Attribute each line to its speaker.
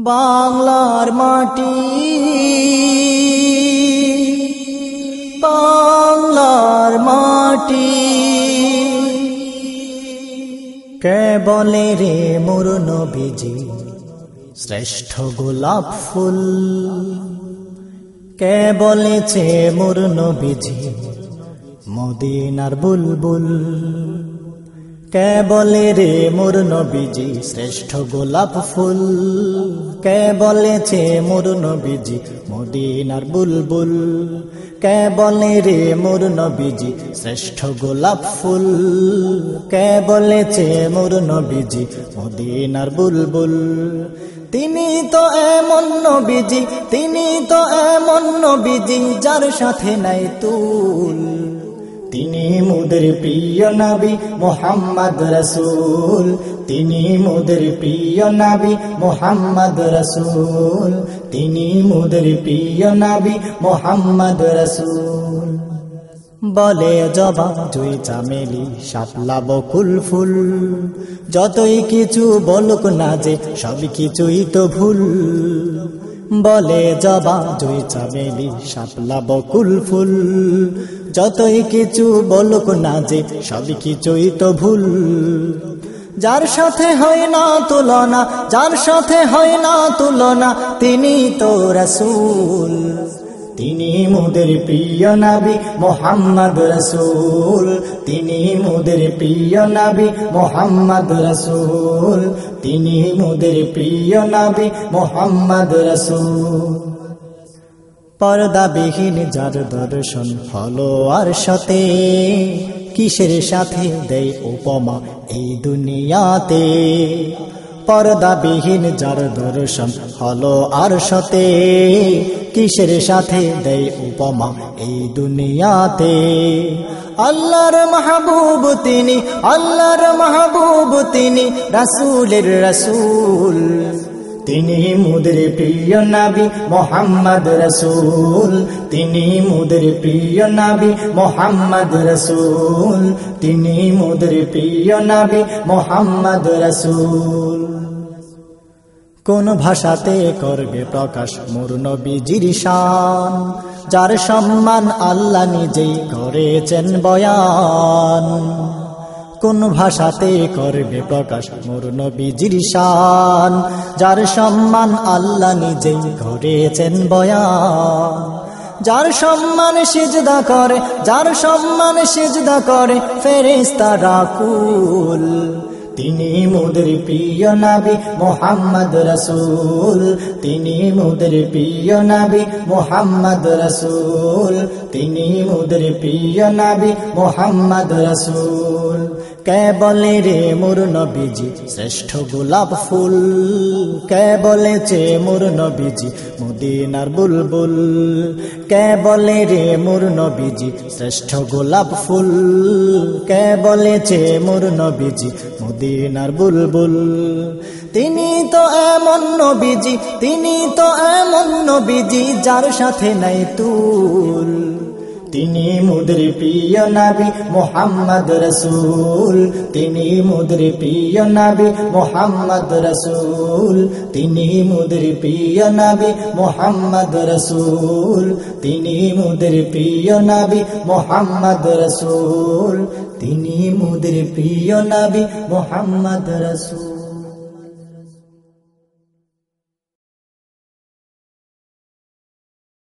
Speaker 1: বাংলার মাটি। বাংলার মাটি। কে বলে রে মোর নবীজি? শ্রেষ্ঠ গোলাপ ফুল। কে বলেছে মোর নবীজি? মদিনার বুলবুল। কে বলে রে মোর নবীজি শ্রেষ্ঠ গোলাপ ফুল। কে বলেছে মোর নবীজি মদিনার বুলবুল। কে বলে রে মোর নবীজি শ্রেষ্ঠ গোলাপ ফুল। কে বলেছে মোর নবীজি মদিনার বুলবুল। তিনি তো এমন নবীজি, তিনি তো এমন নবীজি, যার সাথে নাই তুল। তিনি মুদের প্রিয় নবী মোহাম্মদ রসুল। তিনি মুদের প্রিয় নবী মোহাম্মদ রসুল। তিনি মুদের প্রিয় নবী মোহাম্মদ রসুল। বলে জবা জুই চামেলি শাপলা বকুল ফুল। যতই কিছু বলুক না যে, সব কিছুই তো ভুল। বলে জবা জুই চামেলি শাপলা বকুল ফুল। যতই কিছু বলুক না যে সব কিছুই তো ভুল। যার সাথে হয় না তুলনা, যার সাথে হয় না তুলনা তিনি তো রসুল। তিনি মুদের প্রিয় নবী মোহাম্মদ রসুল। তিনি মুদের প্রিয় নবী মোহাম্মদ রসুল। তিনি মুদের প্রিয় নবী মোহাম্মদ রসুল। পর্দাবিহীন যার দর্শন হলো আর সতে, কিসের সাথে দেয় উপমা এই দুনিয়াতে? পর্দাবিহীন যার দর্শন হলো আর সতে কিসের সাথে দেয় উপমা এই দুনিয়াতে? আল্লাহর মাহবুব তিনি, আল্লাহর মাহবুব তিনি, রাসূলের রাসূল। তিনি মুদের প্রিয় নাবি, মোহাম্মদ রসুল। তিনি মুদের প্রিয় নাবি, মোহাম্মদ রসুল। তিনি মুদের প্রিয় নাবি, মোহাম্মদ রসুল। কোন ভাষাতে করবে প্রকাশ মোর নবীজির শান। যার সম্মান আল্লাহ নিজেই করেছেন বয়ান। কোন ভাষাতে করবে প্রকাশ মোর নবীজির শান। যার সম্মান আল্লাহ নিজেই করেছেন বয়ান। যার সম্মান সিজদা করে, যার সম্মান সিজদা করে ফেরেস্তা রাকুল তিনি মুদের প্রিয় নাবি মোহাম্মদ রসুল। তিনি মুদের প্রিয় নাবি মোহাম্মদ রসুল। তিনি মুদের প্রিয় নাবি মোহাম্মদ রসুল। কে বলে রে মোর নবীজি, শ্রেষ্ঠ গোলাপ ফুল। কে বলেছে মোর নবীজি, মদিনার বুলবুল। কে বলে রে মোর নবীজি, শ্রেষ্ঠ গোলাপ ফুল। কে বলেছে মোর নবীজি, মদিনার বুলবুল। তিনি তো এমন নবীজি, তিনি তো এমন নবীজি, যার সাথে নাই তুল। তিনি মুদের প্রিয় নাবি মোহাম্মদ রসুল। তিনি মুদের প্রিয় নাবি মোহাম্মদ রসুল। তিনি মুদের প্রিয় নাবি মোহাম্মদ রসুল। তিনি মুদের প্রিয় নাবি মোহাম্মদ রসুল। তিনি মুদের প্রিয় নাবি মোহাম্মদ রসুল।